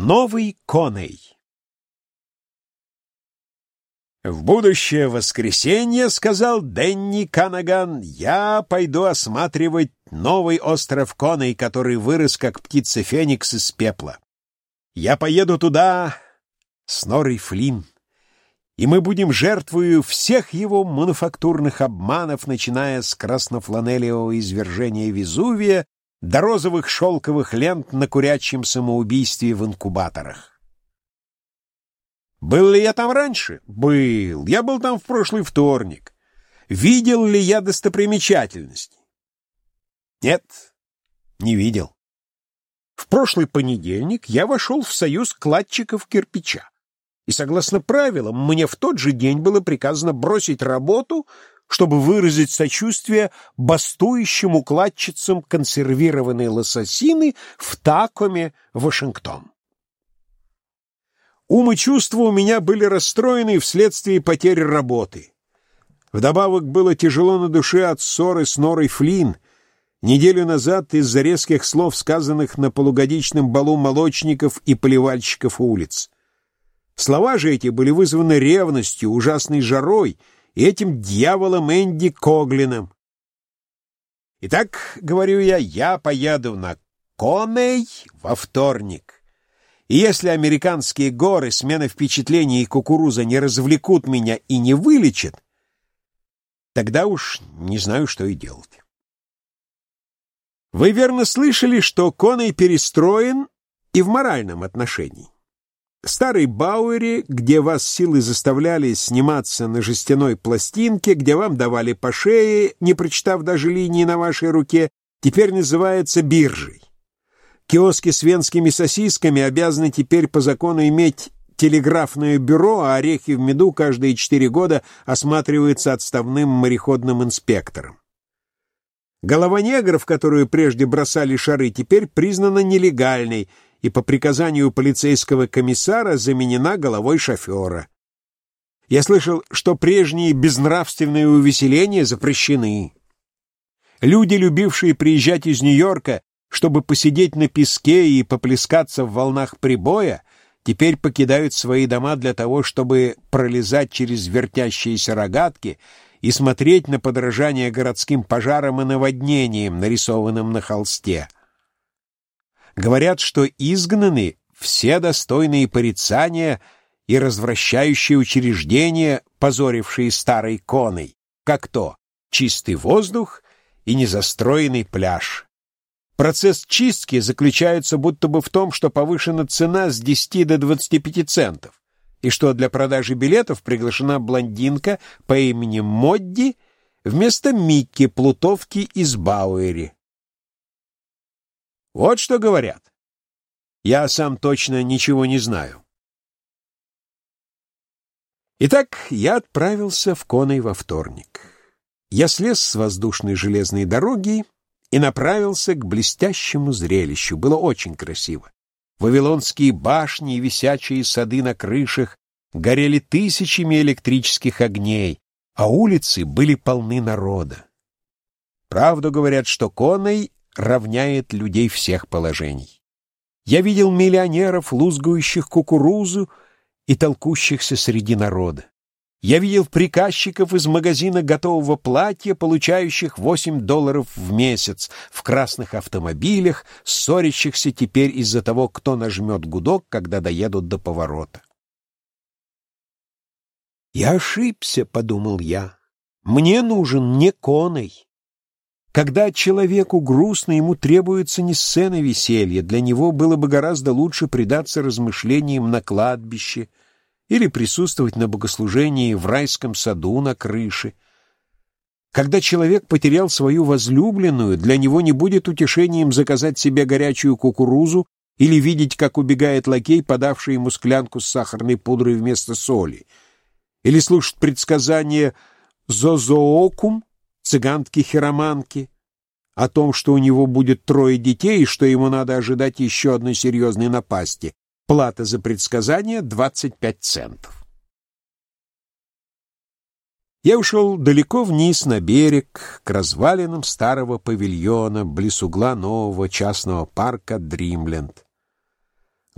Новый Коней В будущее воскресенье, сказал Денни Канаган, я пойду осматривать новый остров Коней, который вырос, как птица Феникс из пепла. Я поеду туда с Норой Флинн, и мы будем жертвою всех его мануфактурных обманов, начиная с краснофланелевого извержения Везувия до розовых шелковых лент на курячем самоубийстве в инкубаторах. Был ли я там раньше? Был. Я был там в прошлый вторник. Видел ли я достопримечательности? Нет, не видел. В прошлый понедельник я вошел в союз кладчиков кирпича. И согласно правилам, мне в тот же день было приказано бросить работу чтобы выразить сочувствие бастующим укладчицам консервированной лососины в Такоме, Вашингтон. Ум и чувства у меня были расстроены вследствие потери работы. Вдобавок было тяжело на душе от ссоры с Норой Флинн. Неделю назад из-за резких слов, сказанных на полугодичном балу молочников и поливальщиков улиц. Слова же эти были вызваны ревностью, ужасной жарой — и этим дьяволом Энди Коглином. Итак, говорю я, я поеду на Коней во вторник. И если американские горы, смена впечатлений и кукуруза не развлекут меня и не вылечат, тогда уж не знаю, что и делать. Вы верно слышали, что Коней перестроен и в моральном отношении. Старый Бауэри, где вас силы заставляли сниматься на жестяной пластинке, где вам давали по шее, не прочитав даже линии на вашей руке, теперь называется биржей. Киоски с венскими сосисками обязаны теперь по закону иметь телеграфное бюро, а орехи в меду каждые четыре года осматриваются отставным мореходным инспектором. Голова негров, которую прежде бросали шары, теперь признана нелегальной – и по приказанию полицейского комиссара заменена головой шофера. Я слышал, что прежние безнравственные увеселения запрещены. Люди, любившие приезжать из Нью-Йорка, чтобы посидеть на песке и поплескаться в волнах прибоя, теперь покидают свои дома для того, чтобы пролезать через вертящиеся рогатки и смотреть на подражание городским пожарам и наводнениям, нарисованным на холсте. Говорят, что изгнаны все достойные порицания и развращающие учреждения, позорившие старой коной, как то чистый воздух и незастроенный пляж. Процесс чистки заключается будто бы в том, что повышена цена с 10 до 25 центов, и что для продажи билетов приглашена блондинка по имени Модди вместо Микки Плутовки из Бауэри. Вот что говорят. Я сам точно ничего не знаю. Итак, я отправился в Коной во вторник. Я слез с воздушной железной дороги и направился к блестящему зрелищу. Было очень красиво. Вавилонские башни и висячие сады на крышах горели тысячами электрических огней, а улицы были полны народа. Правду говорят, что Коной равняет людей всех положений. Я видел миллионеров, лузгающих кукурузу и толкущихся среди народа. Я видел приказчиков из магазина готового платья, получающих 8 долларов в месяц, в красных автомобилях, ссорящихся теперь из-за того, кто нажмет гудок, когда доедут до поворота. «Я ошибся», — подумал я. «Мне нужен не коной, когда человеку грустно, ему требуется не сцена веселья, для него было бы гораздо лучше предаться размышлениям на кладбище или присутствовать на богослужении в райском саду на крыше. Когда человек потерял свою возлюбленную, для него не будет утешением заказать себе горячую кукурузу или видеть, как убегает лакей, подавший ему склянку с сахарной пудрой вместо соли, или слушать предсказание «зозоокум», цыганки-хироманки, о том, что у него будет трое детей и что ему надо ожидать еще одной серьезной напасти. Плата за предсказание — 25 центов. Я ушел далеко вниз на берег, к развалинам старого павильона, близ угла нового частного парка Дримленд.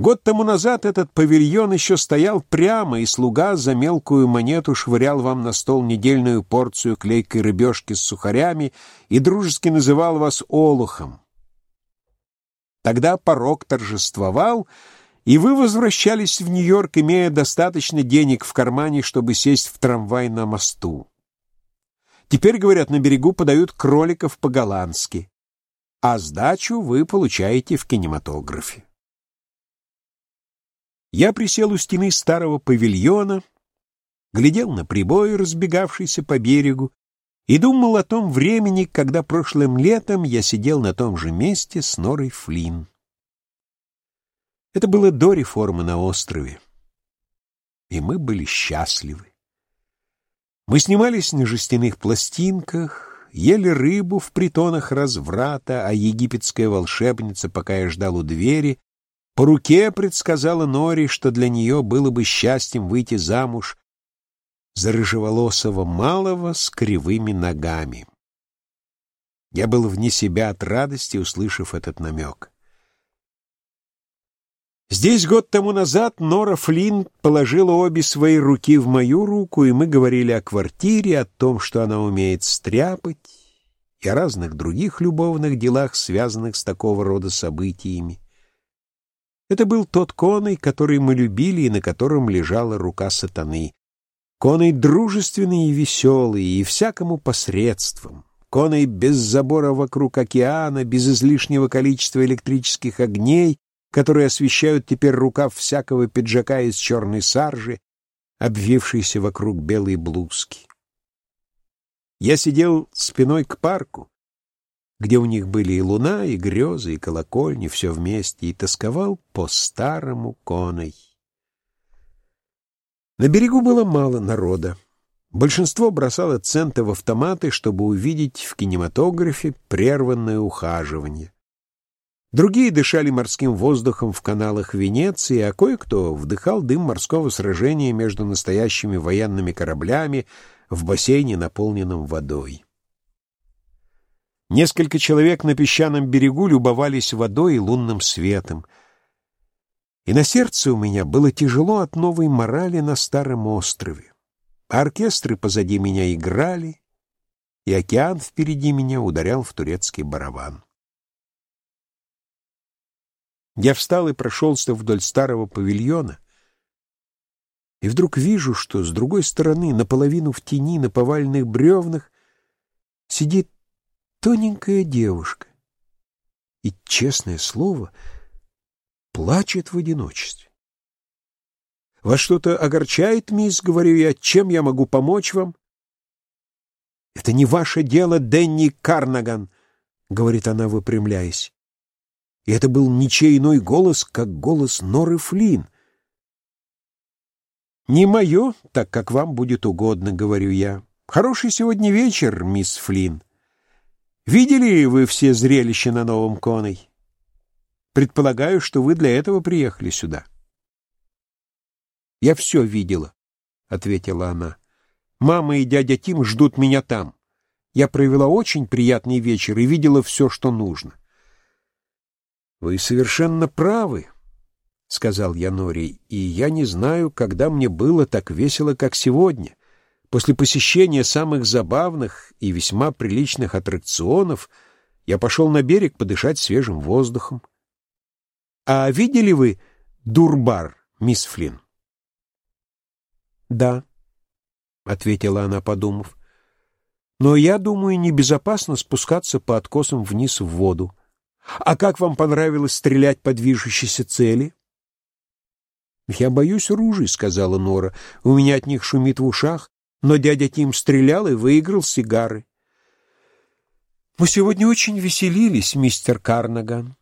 Год тому назад этот павильон еще стоял прямо, и слуга за мелкую монету швырял вам на стол недельную порцию клейкой рыбешки с сухарями и дружески называл вас олухом. Тогда порог торжествовал, и вы возвращались в Нью-Йорк, имея достаточно денег в кармане, чтобы сесть в трамвай на мосту. Теперь, говорят, на берегу подают кроликов по-голландски, а сдачу вы получаете в кинематографе. Я присел у стены старого павильона, глядел на прибой, разбегавшийся по берегу, и думал о том времени, когда прошлым летом я сидел на том же месте с Норой Флинн. Это было до реформы на острове, и мы были счастливы. Мы снимались на жестяных пластинках, ели рыбу в притонах разврата, а египетская волшебница, пока я ждал у двери, по руке предсказала Нори, что для нее было бы счастьем выйти замуж за рыжеволосого малого с кривыми ногами. Я был вне себя от радости, услышав этот намек. Здесь год тому назад Нора Флинн положила обе свои руки в мою руку, и мы говорили о квартире, о том, что она умеет стряпать, и о разных других любовных делах, связанных с такого рода событиями. Это был тот коной, который мы любили и на котором лежала рука сатаны. Коной дружественный и веселый, и всякому посредством. Коной без забора вокруг океана, без излишнего количества электрических огней, которые освещают теперь рукав всякого пиджака из черной саржи, обвившейся вокруг белой блузки. Я сидел спиной к парку, где у них были и луна, и грезы, и колокольни, все вместе, и тосковал по старому коной. На берегу было мало народа. Большинство бросало центы в автоматы, чтобы увидеть в кинематографе прерванное ухаживание. Другие дышали морским воздухом в каналах Венеции, а кое-кто вдыхал дым морского сражения между настоящими военными кораблями в бассейне, наполненном водой. Несколько человек на песчаном берегу любовались водой и лунным светом. И на сердце у меня было тяжело от новой морали на старом острове. оркестры позади меня играли, и океан впереди меня ударял в турецкий барабан. Я встал и прошелся вдоль старого павильона, и вдруг вижу, что с другой стороны, наполовину в тени, на повальных бревнах, сидит тоненькая девушка и, честное слово, плачет в одиночестве. «Вас что-то огорчает, мисс?» — говорю я. «Чем я могу помочь вам?» «Это не ваше дело, Дэнни Карнаган», — говорит она, выпрямляясь. И это был ничей иной голос, как голос Норы Флинн. «Не мое, так как вам будет угодно», — говорю я. «Хороший сегодня вечер, мисс Флинн. Видели вы все зрелища на новом коной? Предполагаю, что вы для этого приехали сюда. Я все видела, ответила она. Мама и дядя Тим ждут меня там. Я провела очень приятный вечер и видела все, что нужно. Вы совершенно правы, сказал я Нори, и я не знаю, когда мне было так весело, как сегодня. После посещения самых забавных и весьма приличных аттракционов я пошел на берег подышать свежим воздухом. А видели вы Дурбар, мисс Флинн? Да, ответила она, подумав. Но я думаю, небезопасно спускаться по откосам вниз в воду. А как вам понравилось стрелять по движущейся цели? Я боюсь ружей, сказала Нора. У меня от них шумит в ушах но дядя Тим стрелял и выиграл сигары. Мы сегодня очень веселились, мистер Карнаган.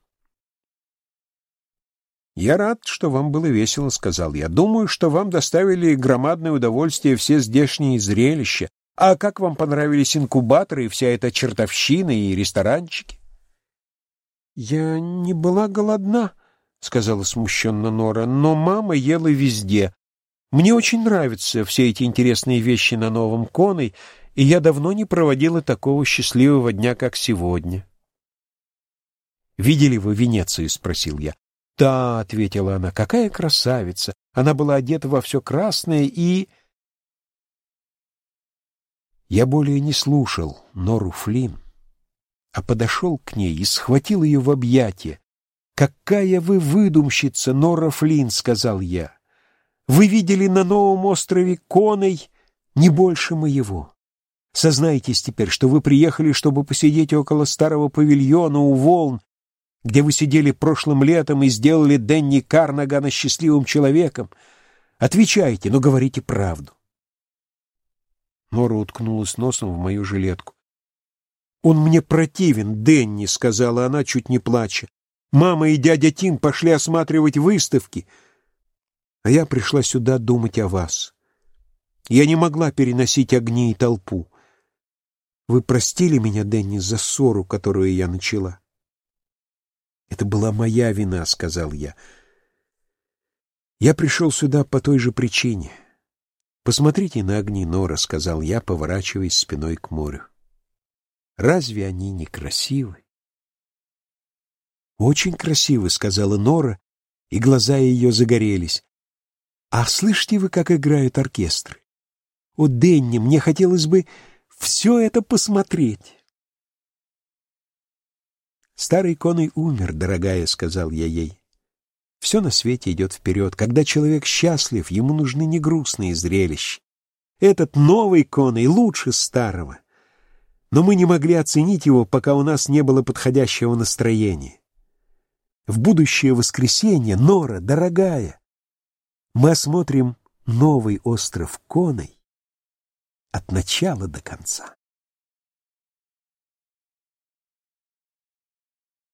Я рад, что вам было весело, сказал я. Думаю, что вам доставили громадное удовольствие все здешние зрелища. А как вам понравились инкубаторы и вся эта чертовщина и ресторанчики? Я не была голодна, сказала смущенно Нора, но мама ела везде. Мне очень нравятся все эти интересные вещи на новом Коной, и я давно не проводила такого счастливого дня, как сегодня. «Видели вы Венецию?» — спросил я. да», — ответила она, — «какая красавица! Она была одета во все красное и...» Я более не слушал Нору Флинн, а подошел к ней и схватил ее в объятия. «Какая вы выдумщица, Нора Флинн!» — сказал я. «Вы видели на новом острове Коной не больше моего. Сознайтесь теперь, что вы приехали, чтобы посидеть около старого павильона у волн, где вы сидели прошлым летом и сделали Дэнни Карнагана счастливым человеком. Отвечайте, но говорите правду. Нора уткнулась носом в мою жилетку. «Он мне противен, Дэнни», — сказала она, чуть не плача. «Мама и дядя Тим пошли осматривать выставки, а я пришла сюда думать о вас. Я не могла переносить огни и толпу. Вы простили меня, Дэнни, за ссору, которую я начала?» «Это была моя вина», — сказал я. «Я пришел сюда по той же причине». «Посмотрите на огни Нора», — сказал я, поворачиваясь спиной к морю. «Разве они не красивы?» «Очень красивы», — сказала Нора, и глаза ее загорелись. «А слышите вы, как играют оркестры? О, Денни, мне хотелось бы все это посмотреть». «Старый конный умер, дорогая», — сказал я ей. Все на свете идет вперед. Когда человек счастлив, ему нужны не грустные зрелища. Этот новый коней лучше старого. Но мы не могли оценить его, пока у нас не было подходящего настроения. В будущее воскресенье, Нора, дорогая, мы осмотрим новый остров Коной от начала до конца.